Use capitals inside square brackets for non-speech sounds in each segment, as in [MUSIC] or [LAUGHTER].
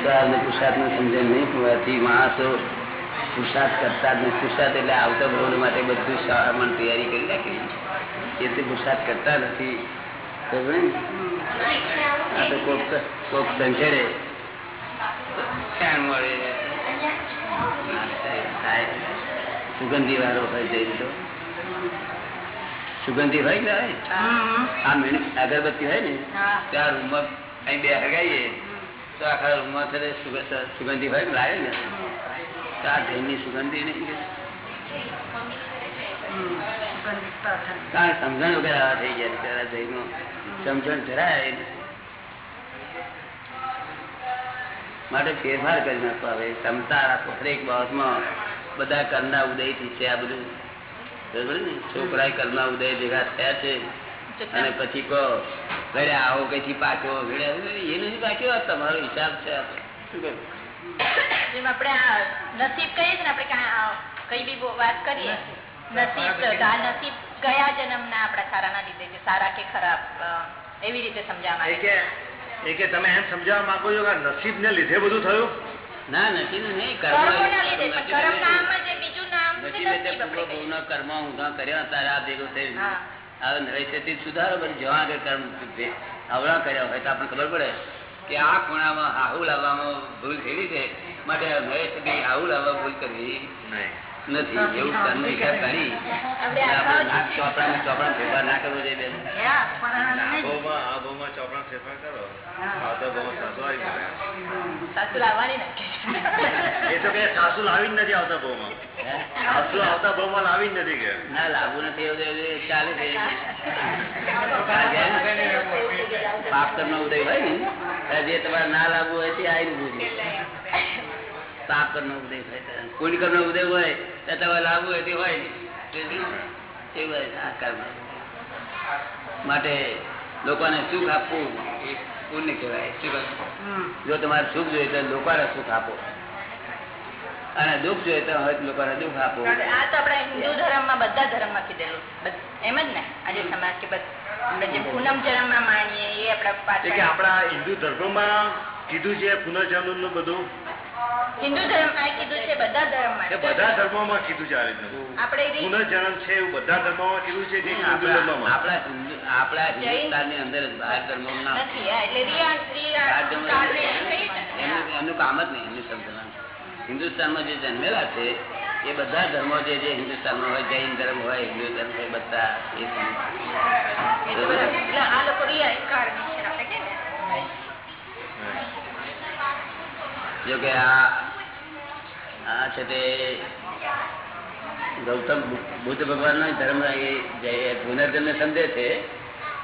પુરુષાર્થનું સમજણ નહીં હોવાથી માણસો પુરુષાર્થ કરતા જ નહીં પુરુષાર્થ એટલે આવતા બ્રોડ માટે બધું સામાન તૈયારી કરી રાખી એ તે પુરુષાર્થ કરતા નથી. આ તો કોક કોક. સુગંધી વાળો હોય જઈ તો. સુગંધી હોય ને આ અગરબત્તી હોય ને ત્યાં રૂમમાં અહીં બે હગાઈએ તો આખા રૂમમાં છે સુગંધી ભાઈ લાવે ને. તો આ જૈનની સુગંધી નહીં સમજણ વગર થઈ ગયા તારા જૈનો સમજણ જરાય માટે ફેરફાર કરી નાખો હવે. ક્ષમતા રાખો. દરેક બાબતમાં બધા કરના ઉદયથી છે આ બધું. બરોબર ને? છોકરા કરના ઉદય ભેગા થયા છે. અને પછી કહો ઘરે આવો કઈથી પાછો ઘરે એ નથી પાછો તમારો હિસાબ છે શું કહ્યું? જેમ આપણે નસીબ કહીએ ને આપણે કઈ બી વાત કરીએ નસીબ. તો આ નસીબ કયા જન્મના આપણા સારાના લીધે છે. સારા કે ખરાબ એવી રીતે સમજાવવા કે એ કે તમે એમ સમજાવવા માંગો છો કે નસીબ ને લીધે બધું થયું? ના નસીબ નહીં કર્મોના કર્મ નામ બીજું નામ કર્મ ઊંધા કર્યા તારા ભેગું થયું હા. હવે નરેશથી સુધારો પણ જવા આગળ કર્મ કર્યા હોય તો આપણને ખબર પડે કે આ ખૂણામાં હાહુ લાવવામાં ભૂલ થયેલી છે. માટે નરેશથી હાહુ લાવવા ભૂલ કરવી નથી. એવું તમને વિચાર કરી. આપણે આપણે આખા- નાક ચોપડા ચોપડા ફેરફાર ના કરવો જોઈએ બેન. ચોપડા ફેરફાર કરો. સાસુ લાવવાની એ તો કે સાસુ લાવી જ નથી આવતા બહુ માં સાસુ આવતા ભાવમાં લાવી જ નથી કે. ના લાવવું નથી ચાલે પાપ કર્મ ઉદય હોય ને જે તમારે ના લાવવું હોય તે આવી પૂછે પાપ કર્મ ઉદય હોય. પુણ્ય કર્મ ઉદય હોય તો તમારે લાવવું હોય તે હોય ને એવું હોય આ કર્મ. માટે લોકોને સુખ આપવું. પુણ્ય કહેવાય જો તમારે સુખ જોઈએ તો લોકોને સુખ આપો. અને દુઃખ જોઈએ તો હવે લોકોને દુઃખ આપો. આ તો આપડે હિન્દુ ધર્મમાં બધા ધર્મમાં કીધેલું. એમ જ ને? આજે સમાજ કે બધ- આપણે જે પૂનમ જન્મમાં માણીએ એ આપણા આપણા હિન્દુ ધર્મમાં કીધું છે પુનર્જન્મનું બધું. હિન્દુ ધર્મ આ કીધું છે બધા ધર્મમાં એ બધા ધર્મોમાં કીધું છે આ રીતનું. આપણે પુનર્જન્મ છે એવું બધા ધર્મોમાં કીધું છે કે હિન્દુ આપણા ધર્મમાં. આપણા આપણા જૈન- હિન્દુસ્તાનની અંદર બહાર ધર્મોનું નથી એટલે રિયા- રિયા- બહાર ધર્મો કાળને એમ કહીએ છે? ને. એમનું એમનું કામ જ નહીં એમની સમજવાનું હિન્દુસ્તાનમાં જે જન્મેલા છે એ બધા ધર્મો જે જે હિન્દુસ્તાનમાં હોય જૈન ધર્મ હોય હિન્દુ ધર્મ હોય બધા એ એટલે આ લોકો રિયા કાળની છે આપણે કહીએ ને. જો કે આ આ છે તે ગૌતમ બુદ્ધ ભગવાન નો ધર્મ પુનર્જન્મ સમજે છે.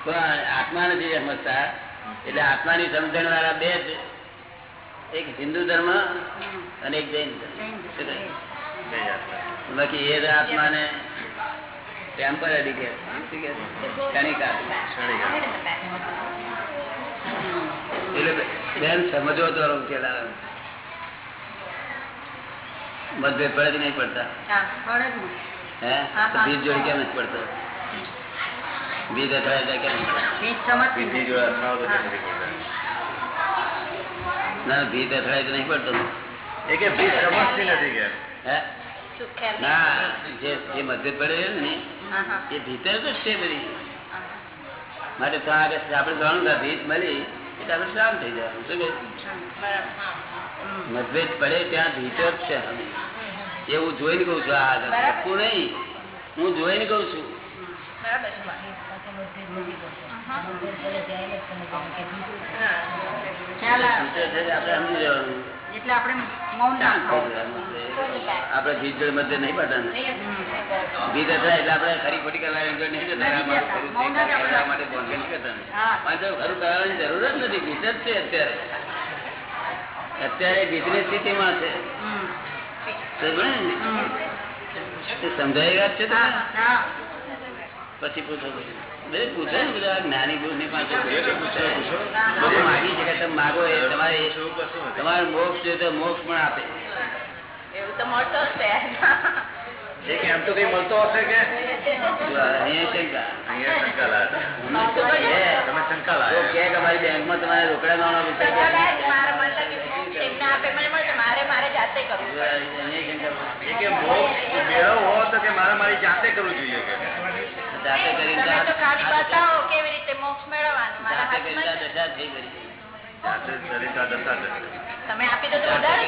પણ આત્મા નથી સમજતા. એટલે આત્માની સમજણ વાળા બે જ એક હિન્દુ ધર્મ અને એક જૈન ધર્મ. બાકી એ આત્મા ને ટેમ્પરરી કે ક્ષણિક. આત્મા. એટલે બેન સમજવો તો આવે મતભેદ પડે કે નહીં પડતા. બીજ જોડે કેમ નથી પડતો? બીજ અથડાય કેમ? ના બીજ અથડાય તો નહીં પડતો. એ કે ભીત નથી હે? શું ખ્યાલ નહીં? ના જે જે મતભેદ પડે ને હા, હા. એ ભીતર તો છે બધી. માટે આપણે જાણું કે ભીત મળી શાંત થઈ જવાનું શું. મતભેદ પડે ત્યાં ભીતર જ છે એવું જોઈને કઉ છું આ આગળ નહીં હું જોઈને કઉ છું બરાબર છે. હા. ખ્યાલ આવે. ભીતર છે આપણે સમજી જવાનું એટલે આપણે મૌન આપડે ભીજ જોડે મતભેદ નહીં પડતા ભીજ હતા એટલે આપણે ખરી ખોટી કરવાની જરૂર નહીં જતા. જ માટે બોલ નહીં કરતા ને. ખરું કરાવવાની જરૂર જ નથી. ભીજ જ છે અત્યારે. અત્યારે બિઝનેસ સ્થિતિમાં છે. સમજ્યો વાત છે. પછી પૂછો પછી. જ્ઞાની પુરુષની પાસે માગી છે તમે માગો એ તમારે મોક્ષ જોઈએ તો મોક્ષ પણ આપે. એવું તો મળતો કે એમ તો કઈ મળતો હશે કે? જો અહીંયા શંકા. અહીંયા શંકા લાયા અમને તો કહે, તમે શંકા તો લાયા કહે કે અમારી બેંકમાં તમારે રોકડા મારા મળતા કે શું છે એને શંકા. એ કે મોક્ષ મેળવવો તો કે મારે મારી જાતે કરવું જોઈએ કે? જાતે કરી તમે તો ખાલી તો બતાવો કેવી રીતે મોક્ષ મેળવવાનો મારા હાથમાં દશા થઈ. તમે આપી દો તો વધારે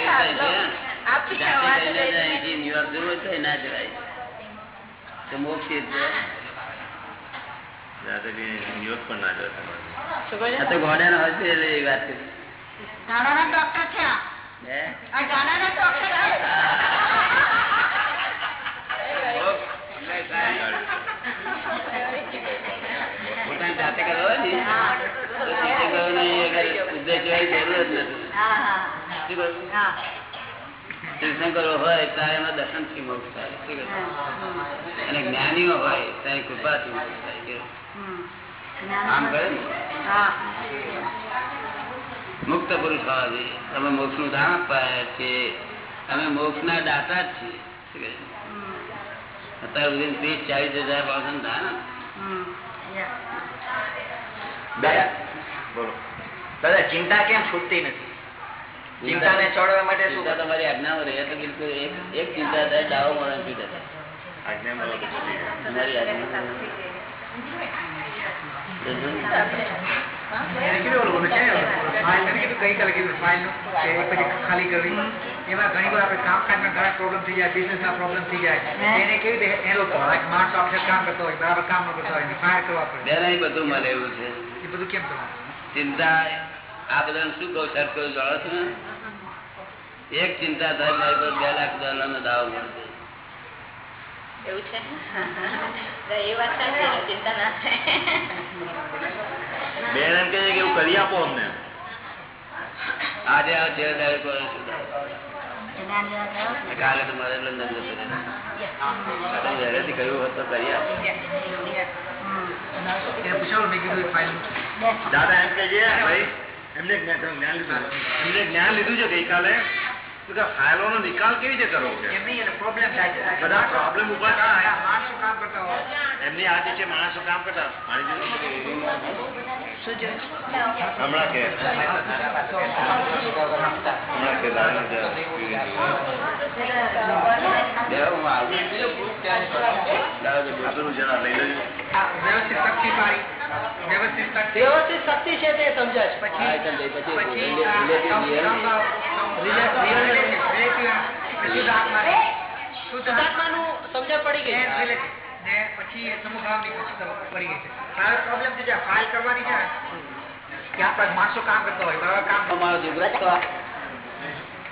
ના જરાય તો મોક્ષ એ ગોડાના હોસ્પિટલ એવી વાત કરી. ગાડાના ડોક્ટર છે હે? આ ગાડાના ડોક્ટર આવે. પોતાની જાતે કરવા હોય ને તો શિક્ષકોની ઉદ્દેશ જરૂર નથી. તીર્થંકરો હોય ત્યારે એમાં દર્શનથી મોક્ષ થાય અને જ્ઞાનીઓ હોય ત્યારે કૃપાથી મોક્ષ થાય મુક્ત પુરુષ હોવા જોઈએ તમે મોક્ષનું દાન આપવા છે અમે મોક્ષ ના દાતા જ છીએ અત્યાર સુધી ત્રીસ ચાલીસ હજાર પાંચસો નું દાન બોલો દાદા ચિંતા કેમ છૂટતી નથી? ચિંતાને છોડવા માટે શું તમારી રહે તો બિલકુલ એક ચિંતા થાય છૂટે ખાલી કરવી. એમાં ઘણી વાર આપણે કામકાજમાં ઘણા પ્રોબ્લેમ થઈ જાય બિઝનેસમાં પ્રોબ્લેમ થઈ જાય. એને કેવી રીતે હેન્ડલ કરવા? એક માણસ આપણે કામ કરતો હોય બરાબર કામ ન કરતો હોય ફાયર કરવા પડે. બધું મળે એવું છે. એ બધું કેમ કરવાનું? ચિંતા આ બધાને શું કહું સર કહું જાણો છો? ને એક ચિંતા થાય મારી પર બે લાખ ડોલર નો દાવો મળશે. એવું છે? એ વાત સાચી છે, ચિંતા ના થાય. બેન એમ કહે છે કે એવું કરી આપો અમને. આજે આ છે ત્યારે કોઈ શું દાવો? કાલે તો મારે લંડન જતું રહેવું. તમે વહેલેથી કહ્યું હોત તો કરી આપો. એને પૂછાવું મેં કીધું એ ફાઇલનું દાદા એમ કહે છે ભાઈ એમને જ્ઞાન લીધું છે ગઈકાલે. તો કે ફાઇલોનો નિકાલ કેવી રીતે કરવો છે એમ નહીં એને પ્રોબ્લેમ થાય છે બધા પ્રોબ્લેમ ઊભા થાય આ માણસો કામ કરતા હોય એમની આ જે છે માણસો કામ કરતા મારી જોડે હમણાં કે હમણાં કે દાદાને જરા બેહો, હું આવું. દાદા કે આ પેલું જરા લઈ લેજો આ વ્યવસ્થિત શક્તિ પાડી વ્યવસ્થિત શક્તિ વ્યવસ્થિત શક્તિ છે તે સમજાય છે હા, એ સમજાય. પછી પછી relative નિયમ. શુદ્ધ આત્મા શુદ્ધ આત્મા શુદ્ધાત્માનું સમજણ પડી ગઈ and relative. ને પછી પડી ગઈ છે પ્રોબ્લેમ છે ફાઇલ કરવાની છે ને કે માણસો કામ કરતા હોય બરાબર કામ મારો છોકરો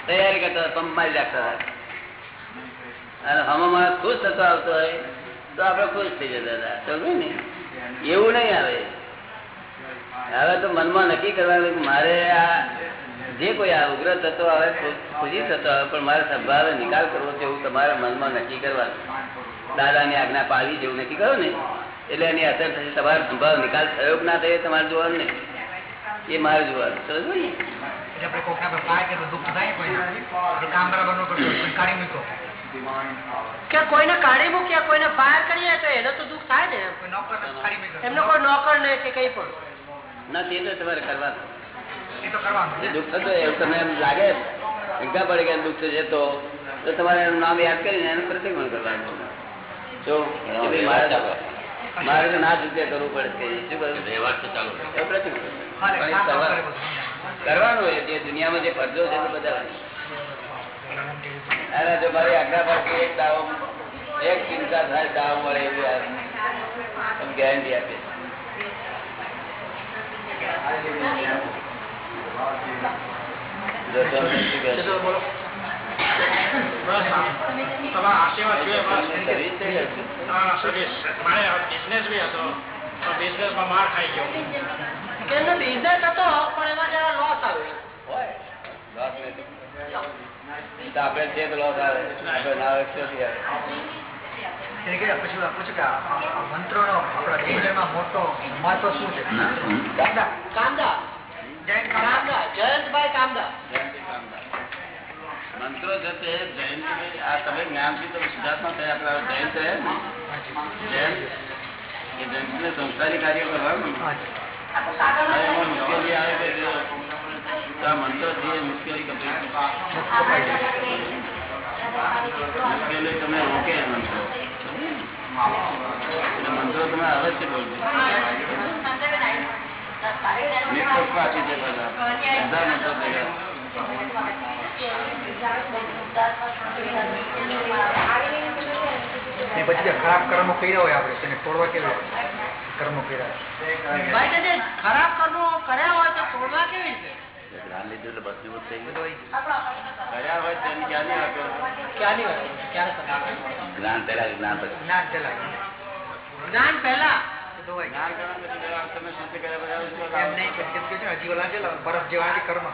તૈયારી કરતા પંપ મારી રાખતા અને હમો ખુશ થતો આવતો હોય તો આપણે ખુશ થઈ જતા હતા સમજો ને એવું નહીં આવે હવે તો મનમાં નક્કી કરવાનું મારે આ જે કોઈ આ ઉગ્ર થતો આવે ખુશી થતો આવે પણ મારે સંભાવે નિકાલ કરવો છે એવું તમારા મનમાં નક્કી કરવાનું દાદાની આજ્ઞા પાડવી જેવું નક્કી કરો ને. એટલે એની અસર થશે તમારો સંભાવ નિકાલ થયો ના થયો તમારે જોવાનું ને. એ મારે જોવાનું સમજો ને? કોઈને કાઢી મૂક્યા. કોઈને ફાયર કરીએ તો એને તો દુઃખ થાય ને. એમનો કોઈ નોકર ને કે કઈ પણ. ના તે તમારે કરવાનું. જે દુઃખ થતું હોય એવું તમને એમ લાગે શંકા પડે કે દુઃખ થશે તો? તો તમારે એનું નામ યાદ કરીને એનું પ્રતિક્રમણ કરવાનું જો મારે મારે તો ના જુદે કરવું પડે કરવાનું હોય જે દુનિયામાં જે ફરજો છે તે બધા અરે જો મારી એક દાવો એક ચિંતા થાય દાવો મળે એવી ગેરંટી આપીએ બિઝનેસમાં આપણે ના આપણા મોટો મહત્વ શું છે કાંદા. કામદા જયંતભાઈ મંત્રો છે તે જૈન આ તમે જ્ઞાનથી તમે શુદ્ધાત્મા થયા આપણા જયંત જૈન એ જૈનને સંસ્કારી કાર્ય કરવાનું મંત્રથી મુશ્કેલી મુશ્કેલી તમે રોકે મંત્રો મંત્રો તમે અવશ્ય બોલજો. પછી ખરાબ કર્મો કર્યા હોય આપણે તેને છોડવા કેવી રીતે? કર્મો કર્યા ભાઈ ખરાબ કર્મો કર્યા હોય તો છોડવા કેવી રીતે જ્ઞાન લીધું એટલે બધું થઈ ગયું કર્યા હોય તેની ક્યાંની આપ્યો ક્યાંની વાત ક્યારે કરવું? જ્ઞાન પેલા જ્ઞાન પછી જ્ઞાન પેલા જ્ઞાન પહેલા. જ્ઞાન પેલા બરફ જેવા કર્મ.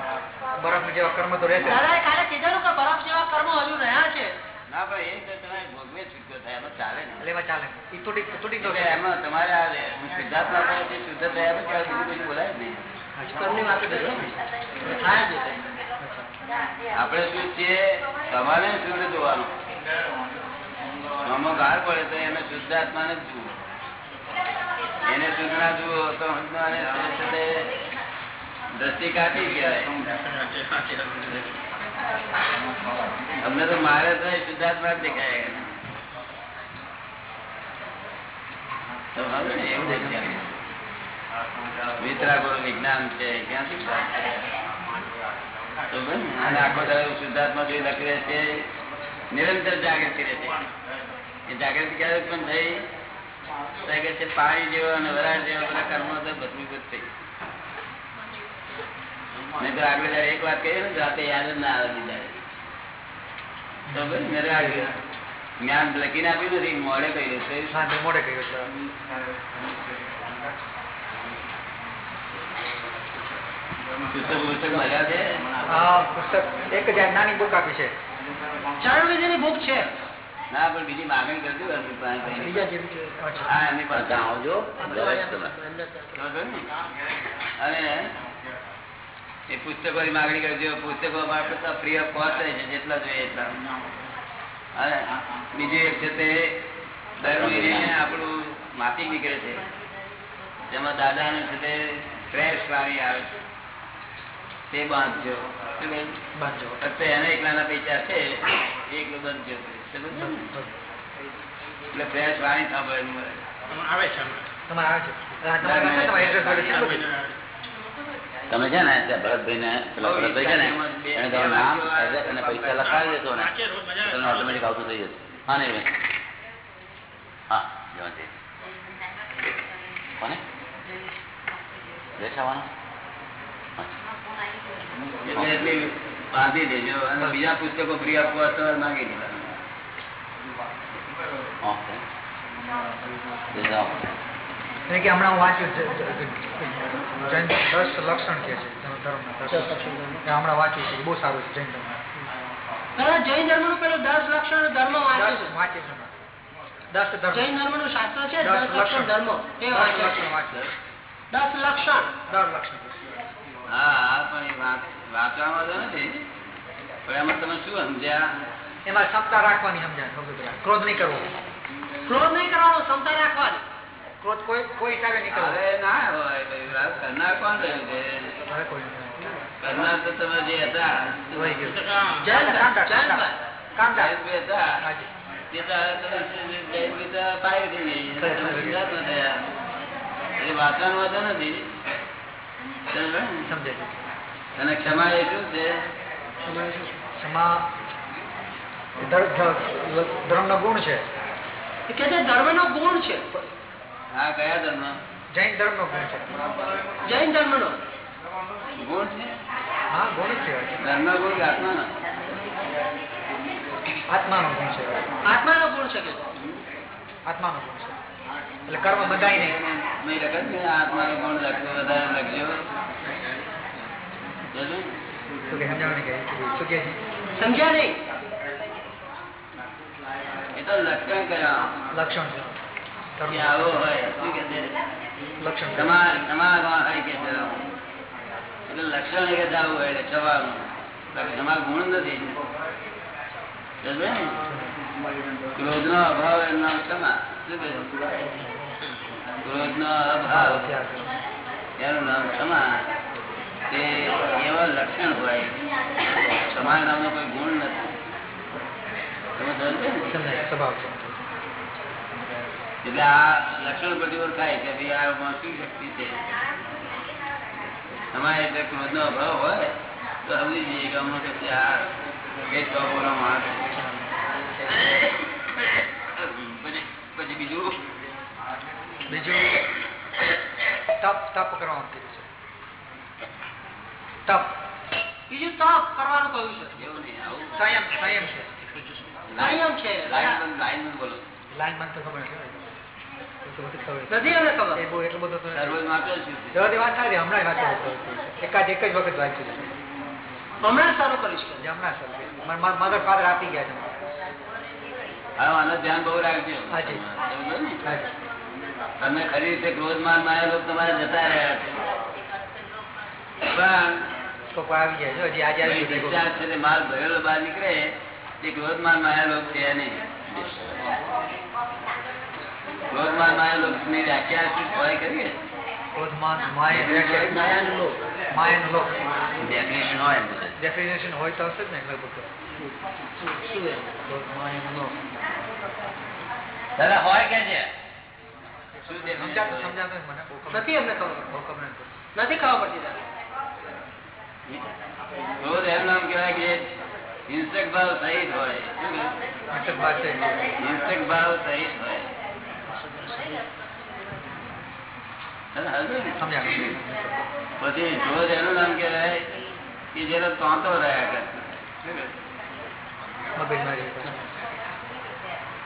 બરફ જેવા કર્મ તો રહેશે બરફ જેવા કર્મ હજુ રહ્યા છે. ના પણ એ તમે ભોગવે છૂટકો થાય એમાં ચાલે ને. એમાં ચાલે. એ તૂટી તૂટી એમાં તમારે આ સિદ્ધાર્થમાં તો જે શુદ્ધ થયા પછી બીજું કશું બોલાય નહીં. કર્મની વાત કરીએ થાય જ છે. શું છીએ? તમારે શુદ્ધ જોવાનું. ગાર પડે તો એને શુદ્ધાત્મા ને જ જુઓ. એને સૂચના જુઓ તો દ્રષ્ટિ કાઢી ગયા અમને તો મારે તો શુદ્ધાત્મા દેખાય વિજ્ઞાન છે, ક્યાંથી આખો દાડો લખી રહે છે, નિરંતર જાગૃતિ રહે છે. એ જાગૃતિ ક્યારે ઉત્પન્ન થઈ? કે છે પાણી જેવો અને વરાળ જેવા બધા કર્મો તો ભસ્મીભૂત થઈ. નહીં તો આગળ એક વાત કહીએ ને રાતે યાદ જ ના આવે બીજા તો ભાઈ મેરે આગળ જ્ઞાન લખીને આપ્યું નથી મોડે કહ્યું છે. મોડે કહ્યું પુસ્તક એક નાની બુક આપી છે. ચરણ વિધિની બુક છે. ના પણ બીજી માગણી કરજો એમની પાસે આવજો ને? અને એ પુસ્તકોની માગણી કરજો. પુસ્તકો આપણે ફ્રી ઓફ કોસ્ટ રહે છે જેટલા જોઈએ એટલા. અને બીજું એક છે તે દર મહિને આપણું માટી નીકળે છે. જેમાં દાદાનું છે તે ફ્રેશ પાણી આવે છે. તે બાંધજો? બાંધજો. એને એકલાના પૈસા છે એકલું બાંધજો ને? એટલે ફ્રેશ વાણી સાંભળવાની આવે છે તમારે આવે છે. હા, તમારી પાસે તમારી એડ્રેસ વાળી છે. ને બધું? તમે છે ને ભરતભાઈ ને પેલા ભરતભાઈ છે ને એને તમે નામ એડ્રેસ અને પૈસા લખાવી દેશો ને તમને ઓટોમેટિક આવતું થઈ જશે. હા નહીં હા જવાથી કોને? જયેશ આવવાનો બાંધી દેજો અને બીજા પુસ્તકો ફ્રી આપવા તો માંગી એટલે કે હમણાં વાંચ્યું જૈન દસ લક્ષણ કે છે લક્ષણ. હમણાં વાંચ્યું છે બહુ સારું છે જૈન ધર્મ. જૈન ધર્મનું પેલું દસ લક્ષણ ધર્મ વાંચ્યું છે. છે જૈન ધર્મ. નું શાસ્ત્ર છે દસ લક્ષણ ધર્મ. એ દસ વાંચ્યું લક્ષણ દસ લક્ષણ. દસ લક્ષણ. હા પણ એ વાત વાંચવામાં તો નથી. પણ એમાં તમે શું સમજ્યા? એમાં ક્ષમતા રાખવાની સમજાય ક્રોધ નહીં કરવો. ક્રોધ નહીં કરવાનો ક્ષમતા રાખવાની. ક્રોધ કોઈ કોઈ હિસાબે નહીં કરવો. ના હોય કરનાર કોણ રહ્યું છે. કરનાર તો તમે જે હતા નથી. સમજાય અને ક્ષમા એ શું છે? ક્ષમા એ ધર- ધર- ધર્મનો ગુણ છે. કે છે ધર્મ નો ગુણ છે. હા કયા ધર્મ? જૈન ધર્મનો ગુણ છે. જૈન ધર્મ નો ગુણ છે? હા ગુણ છે. ધર્મ ગુણ આત્મા આત્મા નો ગુણ છે. આત્મા નો ગુણ છે કે? આત્મા નો ગુણ છે. એટલે કર્મ બધાય નહીં. મેં લખત ને આત્માનો ગુણ લખજો વધારે લખજો. શું કે સમજાવવાની સમજ્યા નહીં? એ તો લક્ષણ કયા? લક્ષણ છે કે ધર્મ. આવો હોય શું કે છે? લક્ષણ તમાર તમારા હોય કે એટલે લક્ષણ એ કે જવું હોય એટલે જવાનું બાકી ગુણ નથી. સમજ્યો ને? અભાવ એનું નામ ક્ષમા શું કહે? ક્રોધનો અભાવ. એનું નામ ક્ષમા તે એવા લક્ષણ હોય. ક્ષમા નામનો કોઈ ગુણ નથી તમે સમજો ને? સમજાય સ્વભાવ છે એટલે આ લક્ષણ બધી ઓળખાય કે ભાઈ આમાં શું શક્તિ છે? તમારે એટલે ક્રોધ નો અભાવ હોય તો સમજી જઈએ કે અમને કે આ કઈ સ્વભાવનો માણસ પછી પછી બીજું? બીજું તપ તપ કરવાનું કીધું છે. તપ. બીજું તપ કરવાનું કહ્યું છે. એવું નહીં આવું સંયમ સંયમ છે. છે. લાઈન લાઈન બોલો. લાઈન મને તો ખબર છે. નથી ખબર. એ બહુ એટલું બધું તો નથી. સર્વોજ માત્ર શું છે? જવાથી વાત સારી હમણાં વાત એકાદ એક જ વખત વાંચ્યું છે. હમણાં સારું કરીશ હમણાં સર મધર ફાધર આપી ગયા છે હા ધ્યાન બહુ રાખજો. હાજી. સમજો ને? હાજી. તમને ખરી રીતે ક્રોધ માનમાં લોક તમારે જતા રહ્યા પણ આવી જાય હજી આજે માલ ભરેલો બહાર નીકળે માયા લોક છે નહીં માયા લોકની વ્યાખ્યા શું હોય કરીએ? ડેફિનેશન હોય તો. હશે ને દાદા હોય કે છે? નથી ખબર. અમને ખબર નથી નથી ખબર પડતી દાદા. ક્રોધ એમ નામ કહેવાય કે હિંસક ભાવ સહિત હોય. હિંસક ભાવ સહિત હોય. પછી જોજ એનું નામ કેવાય કે જેનો તાંતો રહ્યા કરે. શું કહ્યું? મગજમારી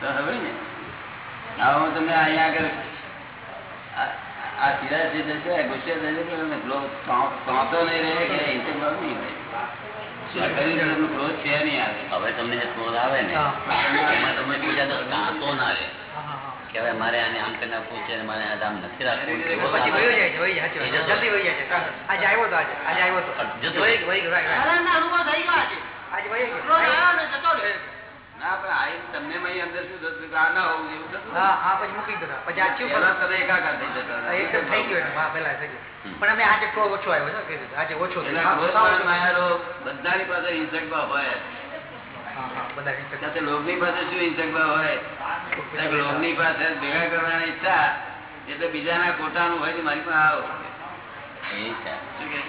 તો હવે ને? આવો હું તમને અહીંયા આગળ આ- સિરાજ જે છે ગુસ્સે થશે કે તાંતો નહીં રહે કે હિંસક ભાવ નહીં રહે હવે તમને જે ક્રોધ આવે ને એમાં તમે બીજા દસ કાંતો ના રહે. મારે આને આમ કરી નાખવું છે મારે આ આમ નથી રાખવું જતો રહ્યો. ના પણ આ તમને મય અંદર શું થતું કે આ ના હોવું એવું થતું હા હા પછી મૂકી દીધા. પછી આ ચૂપ પહેલા તમે એકાકાર થઈ જતા એકદમ થઈ ગયો હા પેલા થઈ ગયો. પણ અમે આજે ક્રોધ ઓછો આવ્યો છે આજે ઓછો બધાની પાસે હિંસક હોય. હા હા બધા હિંસક. સાથે લોભની પાસે શું હિંસક હોય? કારણ લોભની પાસે ભેગા કરવાની ઈચ્છા એટલે બીજાના ખોટાનું હોય મારી પાસે આવો. શું કહે?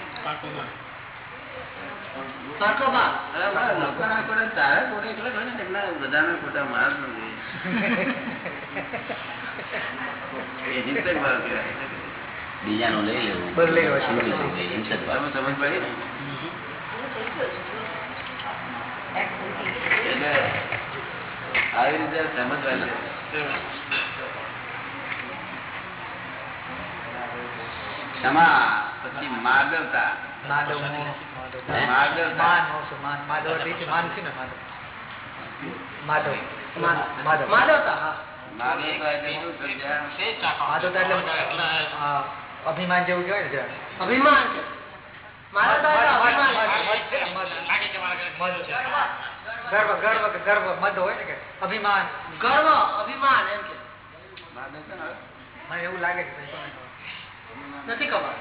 બીજાનું લઈ લેવું. સમજ પડી? ને એટલે આવી રીતે સમજવાનું ક્ષમા પછી માર્ગવતા માધવ મોહ, માધવ. માર્ગવતા માન મોહ, માન માધવ એટલે એ છે, માન છે ને માધવ માધવ માધવ માધવતા હા માર્ગવતા એટલે શું સમજ્યા? માધવતા એટલે આ, અભિમાન જેવું કહેવાય ને જરા. અભિમાન છે માધવતા એટલે અભિમાન છે. મધ છે ને, મધ. મધ છે. ગર્વ ગર્વ કે ગર્વ મધ હોય ને કે અભિમાન ગર્વ અભિમાન એમ છે માર્ગવતા ને? મને એવું લાગે છે પછી કોને ખબર. નથી ખબર.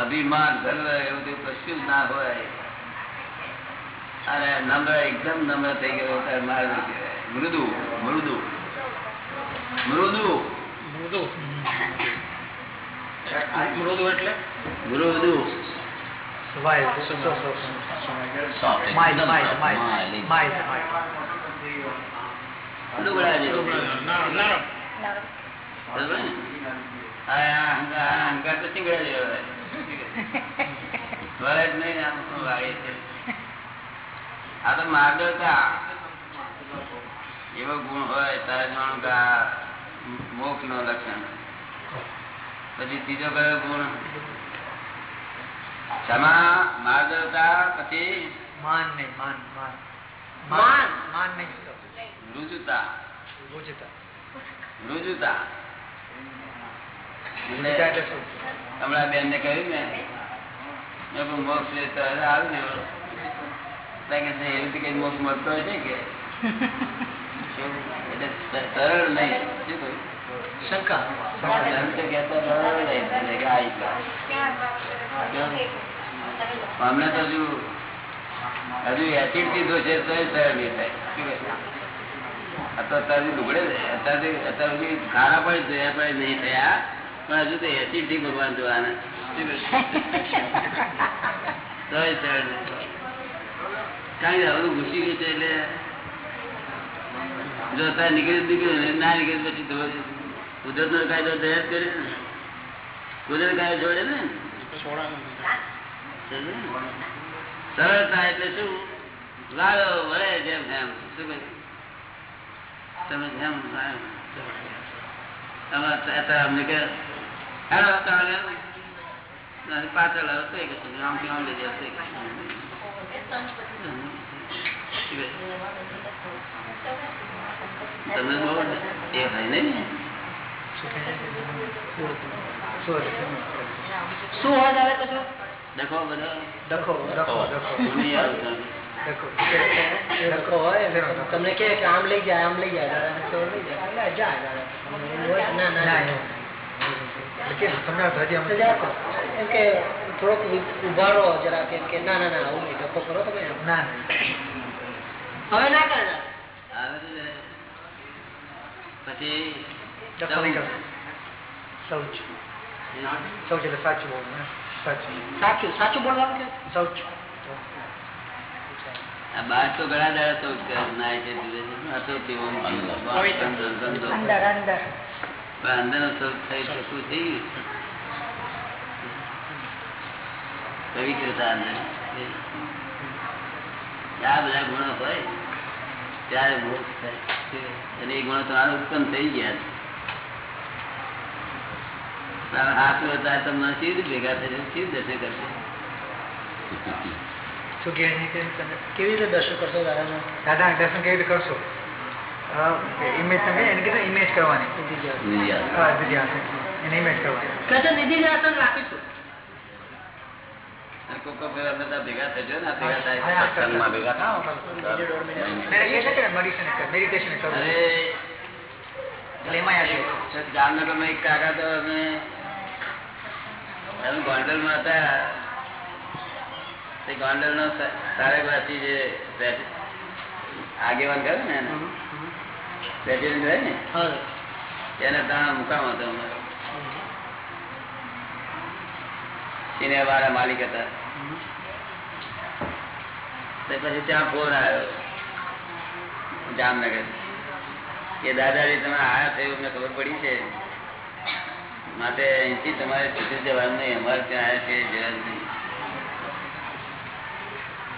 અભિમાન ગર્વ એવું બધું કશું ના હોય. અને નમ્ર એકદમ નમ્ર થઈ ગયો ત્યારે મૃદુ મૃદુ. મૃદુ. મૃદુ. મૃદુ એટલે? મૃદુ. Wild. So, so, so. Soft, અહંકાર તો ચીંગડા જેવો હોય. નહીં ને આમ શું વાગે છે. આ તો માર્ગતા એવો ગુણ હોય તારે જાણું કે આ મોક્ષ નો લક્ષણ પછી ત્રીજો કયો ગુણ ક્ષમા માર્ગતા પછી માન નહીં માન માન માન. માન નહીં રુજુતા. રુજુતા. હમણાં બેન ને કહ્યું ને. મોક્ષ એવી રીતે મળતો કે. સરળ નહીં. શું કહ્યું? શંકા. તો? અમને હજુ હજુ એસિડ પીધો છે તો સરળ નહીં થાય. અત્યારે લુગડે. અત્યારે અત્યાર સુધી ખારા પણ જોયા પણ નહીં થયા. પણ હજુ તો એસિડથી ભગવાન જોવાના. શું કહે? તોય નહીં કારણ કે હવે ઘૂસી ગયું છે એટલે જો અત્યારે નીકળી નીકળ્યું ના નીકળ્યું પછી તો કુદરત નો કાયદો દયા જ કરે ને. કુદરત કાયદો જોડે ને. સરળતા એટલે શું? લાગો વળે જેમ એમ શું કહે? તમે જેમ વાળો. તમે અત્યારે અમને કે હેલો પાછળ આવો તો એ આમ લઈ તમે બહુ હોય નહીં શું હોય દાદા કશો ડખો બધો. ડખો ડખો ડખો. નહીં આવતું. ડખો ડખો હોય તમને કે કે આમ લઈ જાય આમ લઈ જાય દાદા તો લઈ જાય એટલે જાય દાદા એવું હોય? ના ના ના ના એવું. એટલે કેમ સમજાવતો હજી તો અમને જાતો. એમ કે થોડોક ઊભા રહો જરા કે કે ના ના ના આવું નહીં ડખો કરો તમે એમ. ના હવે ના કરે દાદા. આવે તો જાય. પછી ડખો નહીં કરતો શૌચ શૌચ એટલે સાચું બોલવું ને સાચું સાચું સાચું બોલવાનું કે શૌચ આ બહાર તો ઘણા દાડા તો નાય છે અંદર. નો શૌચ થઈ શકું થઈ ગયું? પવિત્રતા અંદર. આ બધા ગુણો હોય ત્યારે મોક્ષ થાય. અને એ ગુણો તમારે ઉત્પન્ન થઈ ગયા છે. પણ હાથું હતા તમને કેવી ભેગા થશે કેવી દર્શન કરશે? શું કે તમે કેવી રીતે દર્શન કરશો દાદાના? દાદા દર્શન કેવી રીતે કરશો? ઇમેજ તમે એને કીધું ઇમેજ કરવાની. એને ઇમેજ કરવાની. નિધિ આસન રાખીશું. ભેગા થજો ને ભેગા થાય છે. જામનગરમાં એક કાકા તો અમે ગોંડલમાં હતા. તે ગોંડલનો તારકવાસી જે આગેવાન કરે ને એને, પ્રેસિડેન્ટ હોય ને? એને ત્યાં મુકામ હતો અમારો. માલિક હતા. પછી ત્યાં ફોન આવ્યો. જામનગર. કે દાદાજી તમે આયા એવું અમને ખબર પડી છે. માટે અહીંથી તમારે સુધી જવાનું નહીં અમારે ત્યાં આવ્યા છે જવાનું નહીં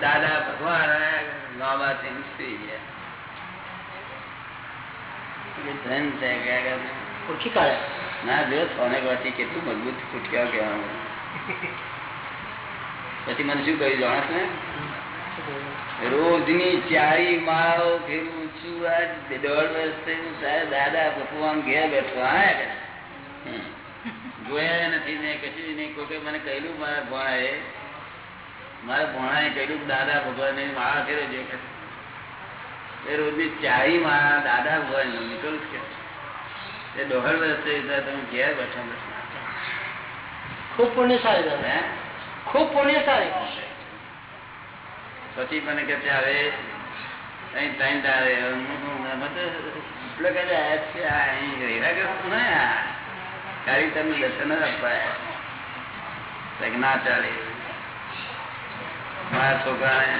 દાદા ભગવાન નોબાથી સુઈ ગયા કે ધન છે કાકા ઓળખી કાઢે ના જો સોનેક વાથી કેટલું મજબૂત ફૂટક્યા કહેવાનું પછી મને શું કહ્યું જાણસ ને રોજની ચારી માળો ફેરું છું આ દોઢ વર્ષ થયું તારે દાદા ભગવાન ઘેર બેઠો આયા કરે. હમ. જોયા નથી ને કશું નહીં કોઈ મને કહેલું મારા ભણાએ મારા ભોણાએ કહ્યું દાદા ભગવાન માળા ફેરો જો એ રોજની ચારી માળા દાદા ભગવાન નીકળું કે એ દોઢ વર્ષ તમે ઘેર બેઠા ખૂબ પુણ્યશાળી તમે ખૂબ પુણ્યશાળી પછી મને કે છે હવે અહીં ત્રણ તારે એટલે કે આ છે આ અહીં રહેલા કે શું? ને? ખાલી તમને દર્શન જ અપાયા ના ચાલે. મારા છોકરાને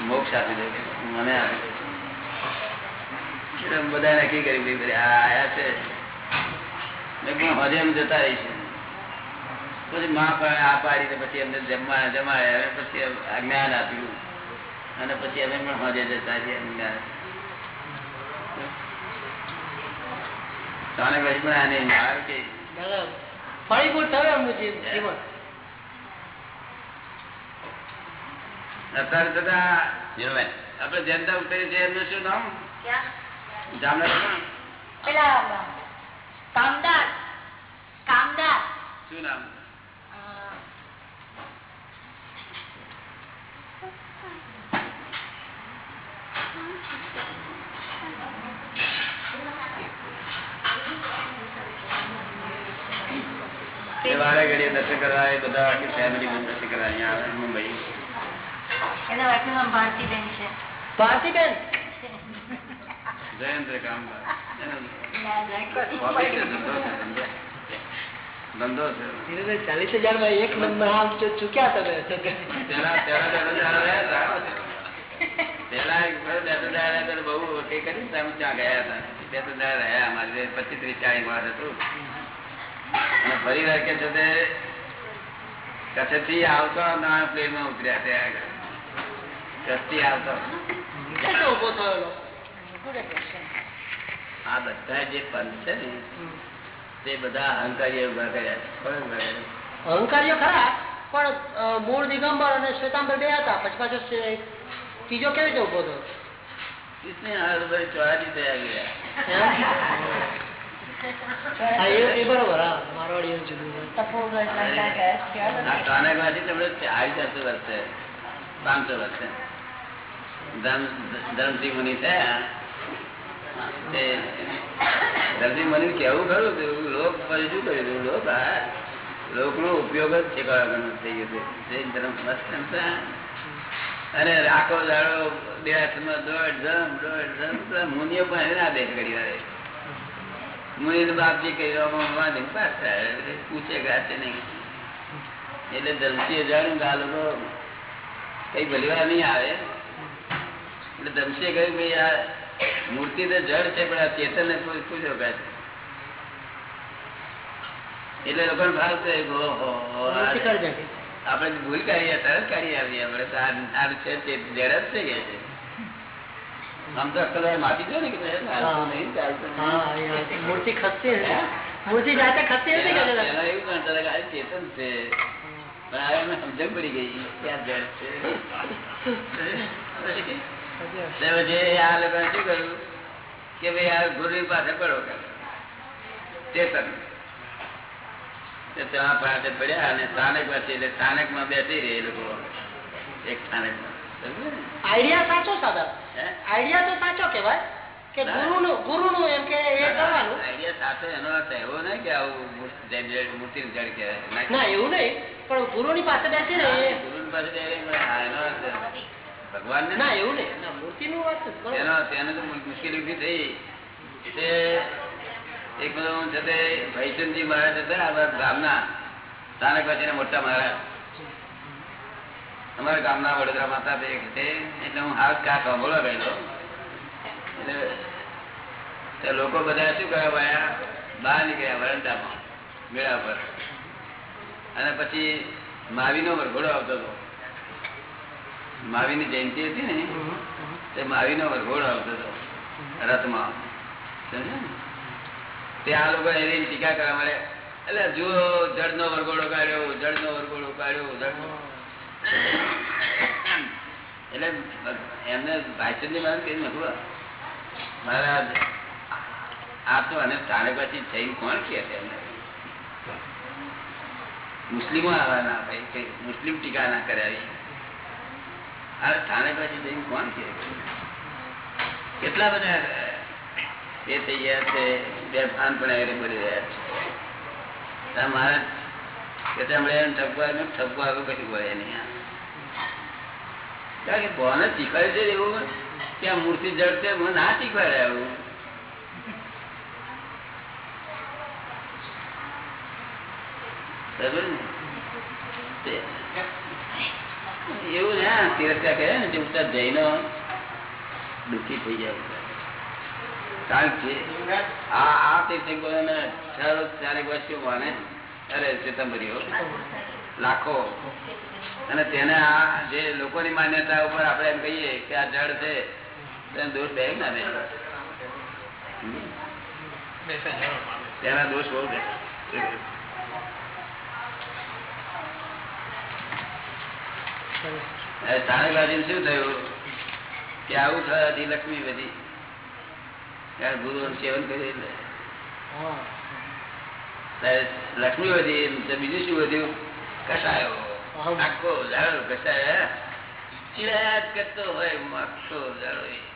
મોક્ષ આપી દે મને આપી દે બધા નક્કી કરી આયા છે. એમ જતા રહીશું. પછી મા પણ આ પાડી પછી એમને જમવા જમાડે. અને પછી જ્ઞાન આપ્યું. અને પછી અમે પણ હજે જતા રહીએ જ્ઞાન. તાને પછી પણ આને માર કે ફળીભૂત થયો એમનું જીવન. અત્યારે થતા જીરોબેન આપણે જનતા ઉતરી છે એમનું શું નામ? જામનગર પેલા કામદાર. કામદાર. શું નામ? અ, એ વારે ઘડીએ દર્શન કરવા એ બધા આખી ફેમિલી દર્શન કરવા અહીંયા આવે મુંબઈ. એના વાતનું નામ ભારતીબેન છે ભારતીબેન જયેન્દ્ર કામદાર એનો ના, hobby છે, ધંધો છે, સમજ્યા? ધંધો છે ધીરુભાઈ ચાલીસ હજારમાં એક નંબર આમ ચૂ- ચૂક્યા તમે પેલા પેલા બે ત્રણ દાડા રહ્યા હતા. પેલા એક વખત બે ત્રણ દાડા રહ્યા હતા, બહુ ઓટી કરી ને અમે ત્યાં ગયા હતા બે ત્રણ દાડા રહ્યા અમારે પચીસ ત્રીસ ચાલીસ વાર હતું અને ફરી વાર કે છે તે કચ્છથી આવતો ના પ્લેનમાં ઉતર્યા ત્યાં આગળ કચ્છથી આવતો. ઊભો થયેલો આ બધા જે પંથ છે ને તે બધા અહંકારીઓ ઊભા કર્યા ખરા પણ મૂળ દિગંબર અને શ્વેતાંબર બે હતા પછી પાછો ત્રીજો કેવી રીતે ઊભો થયો? ચોરાજી થયા ગયા પાંચસો વર્ષે. ધર્મસિંહ મુનિ થયા. કેવું ખરું કે લોક પછી શું કર્યું લોક આ લોકનો ઉપયોગ જ છે થઈ ગયો અને રાખો દાડો બે હાથમાં દોઢ ધમ મુનિઓ પણ ના બે ઘડી વારે મુનિ બાપજી કહ્યું વાંધો પાછા પૂછે ગાશે નહીં. એટલે ધમસીએ જાણ્યું કે આ લોકો કઈ ભલીવાર નહીં આવે. એટલે ધમસીએ કહ્યું ભાઈ આ મૂર્તિ તો જડ છે પણ આ ચેતન ને પૂછો કે એટલે લોકોને ભાવ થયો કે ઓહો, આ મૂર્તિ કરી દે. આપણે ભૂલ કાઢીએ તરત કાઢી આવીએ આપણે તો આ- આ છે તે જડ જ છે કે છે આમ તો અક્કલ વાળા માફી જો ને કે ચાલતું નહીં ચાલતું નહીં. હા, એ હા. મૂર્તિ ખસતી નથી મૂર્તિ જાતે ખસતી નથી કે પેલા- દાદા? પેલા એવું ગણતા હતા કે આ ચેતન છે પણ હવે એમને સમજણ પડી ગઈ કે આ જડ છે [LAUGHS] તો આ લોકોએ શું કર્યું? કે ભાઈ આ ગુરુની પાસે પડો ચેતન ત્યાં પાસે પડ્યા અને સ્થાનક પાસે એટલે સ્થાનકમાં બેસી રહે લોકો. એક સ્થાનક આઈડિયા સાચો સાદા આઈડિયા તો સાચો કેવાય કે ગુરુનું એમ કે એ કરવાનું. આઈડિયા સાથે એનો અર્થ એવો નહીં કે આવું મૂર્તિ કહેવાય. ના એવું નહીં પણ ગુરુની પાસે બેસી રહે પાસે. એનો અર્થ ભગવાન ના એવું નહીં. ના મૂર્તિનું વાત બરોબર. તેને તો મુશ્કેલી ઊભી થઈ. તે એક બધું છે તે ભૈચંદજી મહારાજ હતા આપણા ગામના સ્થાનક વચ્ચેના મોટા મહારાજ. અમારા ગામના વડોદરા માતા બે એટલે હું હાથ કા સાંભળવા ગયેલો એટલે લોકો બધા શું કરવા ગયા બહાર નીકળ્યા વરંડામાં મેળા પર. અને પછી માવીનો વરઘોડો આવતો હતો. માવીની જયંતિ હતી ને તે માવી નો વરઘોડ આવતો હતો રથમાં. તે આ લોકો એની ટીકા કરવા મળે એટલે જુઓ જળનો વરઘોડો કાઢ્યો જળનો વરઘોડો કાઢ્યો એટલે એમને ભાઈચંદની માન કઈ નતું મહારાજ આ તો અને સ્થાને પછી જૈન કોણ કે એમને? મુસ્લિમો આવવાના ભાઈ મુસ્લિમ ટીકા ના કરાવી. આ થાણે પછી જઈને કોણ કેટલા બધા એ થઈ ગયા છે, બે ભાન પણ આવી બોલી રહ્યા છે. નહીં કારણ કે ભોને શીખવાડે છે એવું કે મૂર્તિ જડ છે મને ના શીખવાડે આવું. બરાબર ને? એવું ને તિરસ્કાર કરે ને તે ઉત્તર જઈને દુઃખી થઈ જાય. કારણ કે આ આ તીર્થંકરોને ચારો ચારેક વર્ષો માને અરે ચેતંબરીઓ લાખો. અને તેને આ જે લોકોની માન્યતા ઉપર આપણે એમ કહીએ કે આ જળ છે તેને દોષ બે ના બે તેના દોષ બહુ છે હવે તારકરાજી શું થયું? કે આવું થવાથી લક્ષ્મી બધી ત્યારે ગુરુ સેવન કરી એટલે. હા. ત્યારે લક્ષ્મી વધી બીજું શું વધ્યું? કસાયો. આખો જાડો કસાયો ચીડા કરતો હોય આખો એ.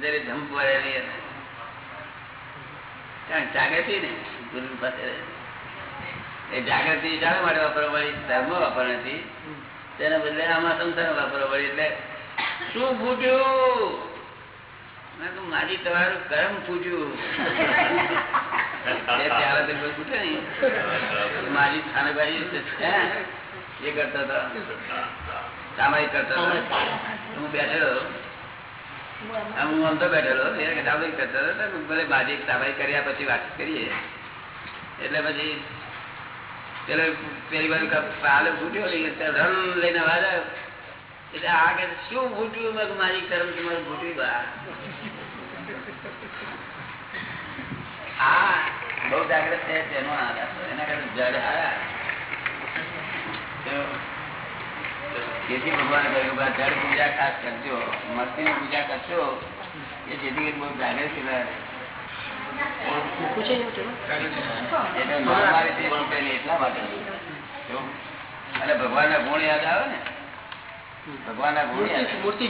જયારે ધમ પડે નહીં કારણ જાગૃતિ ને ગુરુ પાસે એ જાગૃતિ જાણવા માટે વાપરવા ધર્મ વાપરવા નથી તેના બદલે આમાં સંસાર વાપરવા પડે એટલે શું ફૂટ્યું? મારી તમારું કરમ ફૂટ્યું. મારી કરતા હું બેઠેલો આમ તો બેઠેલો સામાયિક કરતા હતા મારી સામાયિક કર્યા, પછી વાત કરીએ. એટલે પછી પેલો પેલી બાજુ પાલો ફૂટ્યો રન લઈને આવ્યો એટલે આ કે શું ફૂટ્યું મેં મારી કરમ તમારું ફૂટ્યું બા. હા, બહુ જાગ્રત છે, તેનો એના કરતા જડ હારા. જેથી ભગવાન ભગવાને કહ્યું કે જળ પૂજા ખાસ કરજો, મસ્તીની પૂજા કરશો. કે જેથી બહુ જાગૃતિ અને ભગવાનના ગુણ યાદ આવે ને ભગવાનના ગુણ યાદ મૂર્તિ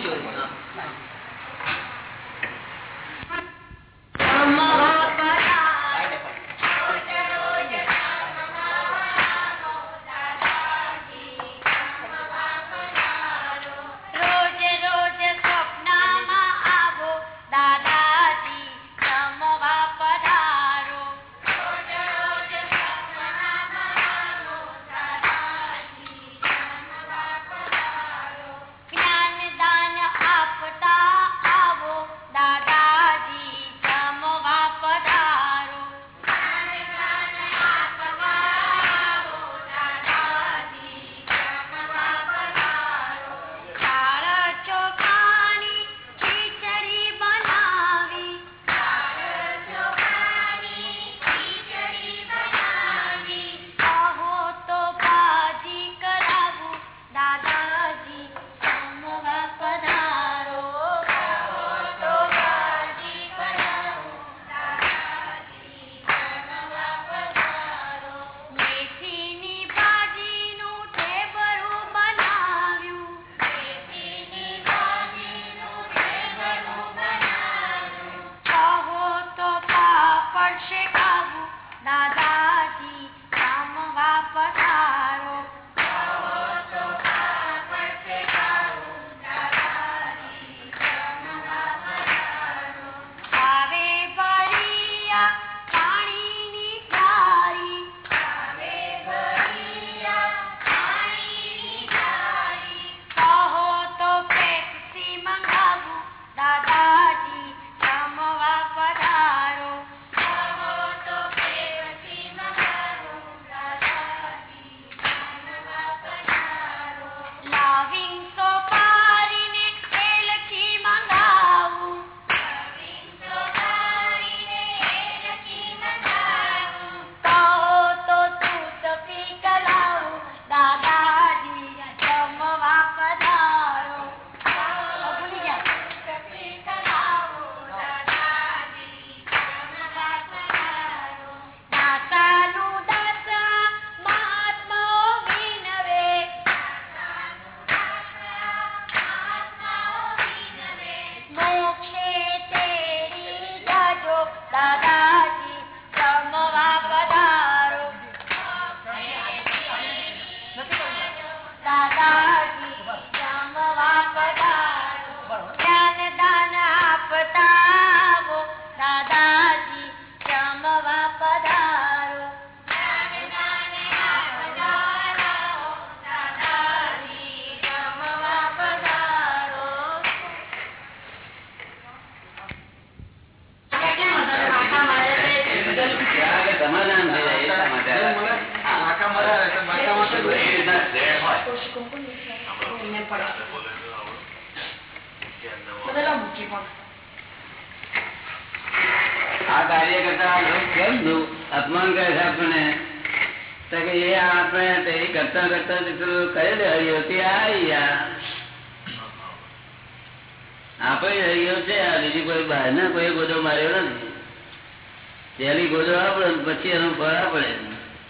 પહેલી ગોદો આપણે પછી એનું ફળ આપણે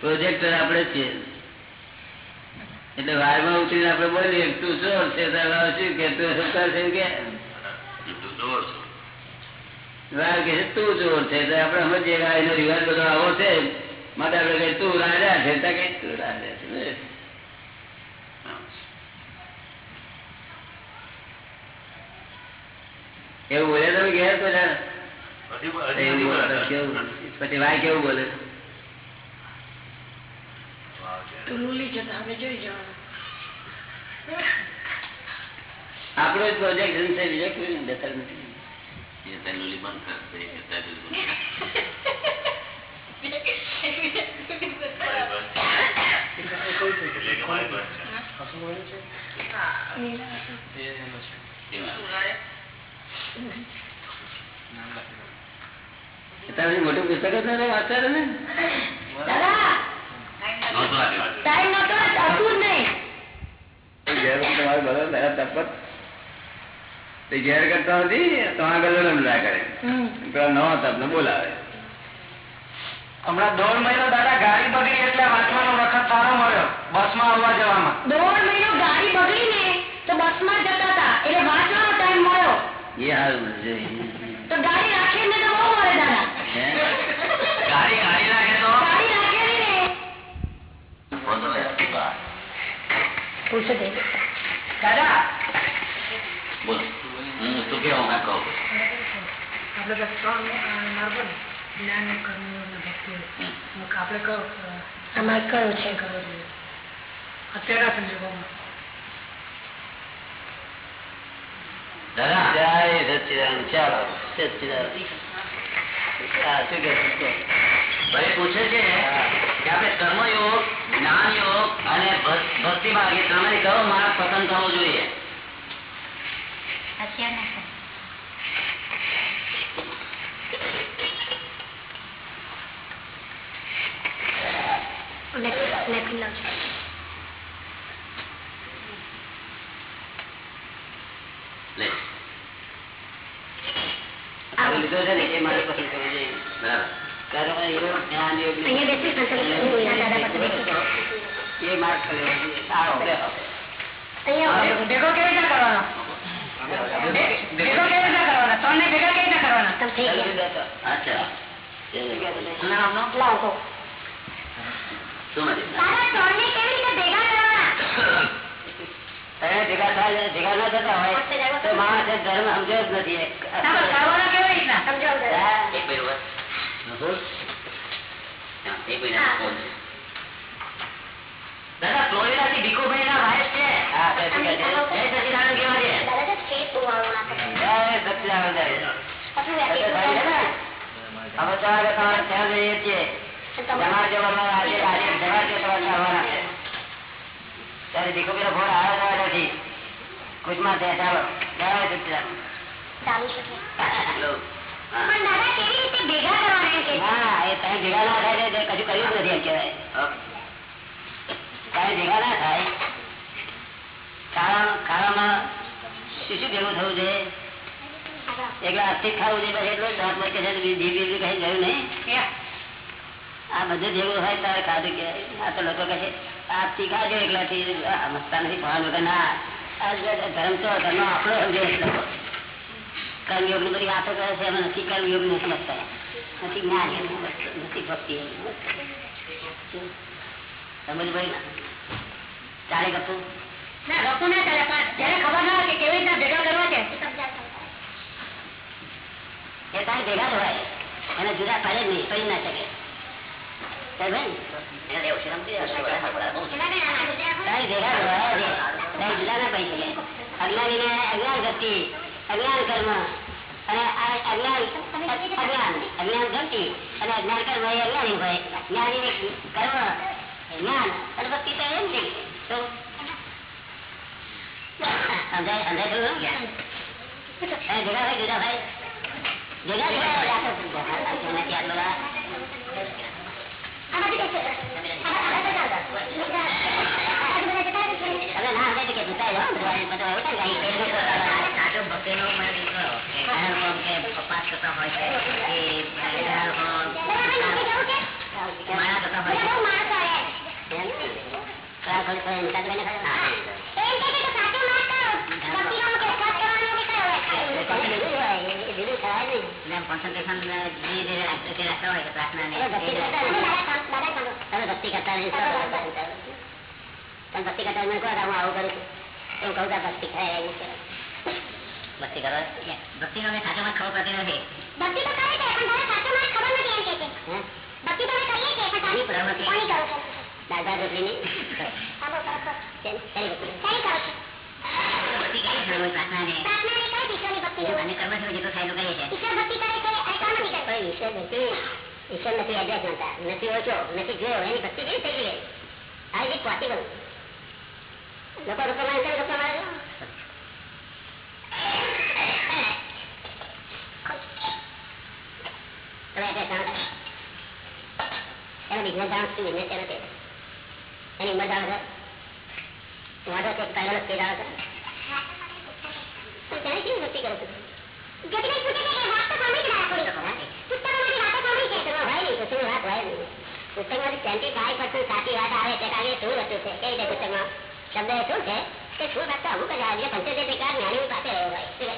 પ્રોજેક્ટર આપણે છીએ એટલે વારમાં ઉતરીને આપણે બોલીએ તું ચોર છે? શું કે? તું સરકાર છે કે? વાર કે તું ચોર છે. આપણે સમજીએ કે એનો રિવાજ બધો આવો છે. માટે આપણે કહીએ તું રાજા છે. તો કઈ તું રાજા છે. એવું બોલે તમે ઘેર તો કેવું? પછી વાય કેવું બોલે? આપણો જ પ્રોજેક્ટ છે બીજો કોઈ નથી. બંધ તારે મોટું પુસ્તક જ વાંચતા તમે ઘેર કરતા નથી તો આગળ લડમ કરે. પેલા નવા બોલાવે. હમણાં દોઢ મહિનો દાદા ગાડી બગડી એટલે વાંચવાનો વખત સારો મળ્યો બસમાં આવવા જવામાં. દોઢ મહિનો ગાડી બગડી ને તો બસમાં જતા હતા એટલે વાંચવાનો ટાઈમ મળ્યો. એ હાલ તો ગાડી પૂછો દે દાદા! બોલો. હું શું કેવું મેં કહું આપણે તો ત્રણ માર્ગ જ્ઞાન કર્મ ભક્તિ આપણે કહો અમારે કયું છે? કરો જોઈએ? અત્યારના સંજોગોમાં. દાદા! જય સચ્ચિદાનંદ ચાલો સચિદાન શું છે? ભાઈ પૂછે છે કે આપણે કર્મયોગ જ્ઞાન યોગ અને ભક્તિ માર્ગ એ ત્રણેય કયો માર્ગ પસંદ કરવો જોઈએ? લીધો છે. ને એ મારે પસંદ કરવું જોઈએ? બરાબર. કર્મ યોગ, જ્ઞાન યોગ ને- અહીંયા બેસી દાદા પાસે બેસી એ માર્ગ સારો ભેગો કેવી રીતે કરવાનો? કેવી રીતે કરવાનો? કેવી રીતે કરવાના. અચ્છા થાય ના થતા હોય તો માણસ ધર્મ સમજ્યો જ નથી. સમજાવો દાદા ફ્લોરિડા થી ભીખુભાઈ ના વાઇફ છે. જય સચિદાનંદ કેવા દાદા જય તમારે ત્યાં જઈએ છીએ આજે આજે તમારે આવવાના ત્યારે ફોન આવ્યો નથી કુચમાં ત્યાં ચાલો. જય સચ્ચિદાનંદ ચાલુ. ભેગા? ના થાય કશું કર્યું જ નથી ભેગા ના થાય ખાવા ખાવામાં શું શું ભેગું થવું જોઈએ ખાવું પછી એટલું દાંતમાં છે બીભ કઈ ગયું નહીં? આ બધું જેવું હોય તારે ખાધું કે આ તો લોકો કહે છે હાથથી ખાજો એકલાથી. મસ્તા નથી ભાન કે ના. ધર્મ તો ધર્મ આપણો સમજે કર્મયોગની બધી વાતો કરે છે એમાં નથી કર્મયોગ નહીં સમજતા નથી જ્ઞાન નથી ભક્તિ સમજ ભાઈ ચાલે ના ગપુ ના ચાલે પણ જ્યારે ખબર ના હોય કે કેવી રીતના ભેગા કરવા છે. એ તારી ભેગા જ હોય. જુદા પડે નહીં પડી ના શકે. ને? એને એવું છે, સમજી જશે, બરાબર, બરાબર. તારી ભેગા જ હોય જ. તારી જુદા અજ્ઞાન કર્મ અને અજ્ઞાન અજ્ઞાન અજ્ઞાન ઘટી અને અજ્ઞાન કર્મ એ અજ્ઞાની હોય. જ્ઞાની કર્મ જ્ઞાન અને ભક્તિ તો એમ નહીં તો સમજાય સમજાય થયું ભેગા ભાઈ જુદા ભાઈ. ભેગા ભેગા ના કે જુદા બધા આવે એમ? કે આવું કરું છું તો કહું ભક્તિ થાય એવું ભક્તિ કરવા ભક્તિ તમે સાચો માં ખબર પડતી નથી. ભક્તિ તો કરે છે પણ સાચો માર્ગ ખબર નથી એમ કે છે. ભક્તિ તો કરીએ છીએ પણ કોની પ્રવૃત્તિ? કોની કરો છો દાળ ભાત રોટલીની સાંભળો કરો છો કેમ? શેની ભક્તિ? કઈ કરો છો. ભક્તિ કરીએ છીએ પ્રાર્થના ને પ્રાર્થના ને કઈ ઈશ્વરની ભક્તિ જેવું અને કર્મ છે જેટલું થાય કરીએ છીએ. ઈશ્વર ભક્તિ કરે છે અને કામ નથી કરતા? ઈશ્વર નથી. ઈશ્વર નથી એડ્રેસ નતા નથી ઓળખ્યો નથી જોયો એની ભક્તિ કેવી થઈ ગઈ? આ ઇઝ પોસિબલ લોકો રૂપિયા મારે તમે એડ્રેસ જાણો છો એનો બિઝનેસ જાણો શું બિઝનેસ એનો તે એની ઉંમર જાણો છો વાંધો છે પહેલો તે જાણો છો? તેને કેવી ભક્તિ કરો છો? જ્યોતિભાઈ પૂછે છે? કે તો પુસ્તકોમાંથી ટ્વેન્ટી ફાઈવ પર્સન્ટ સાચી વાત આવે છે કારણ કે શું વસ્તુ છે? કઈ રીતે પુસ્તકમાં? શબ્દ શું છે? કે શું વાત તો અમુક જ આવે પંચોતેર ટકા જ્ઞાની પાસે રહ્યો હોય?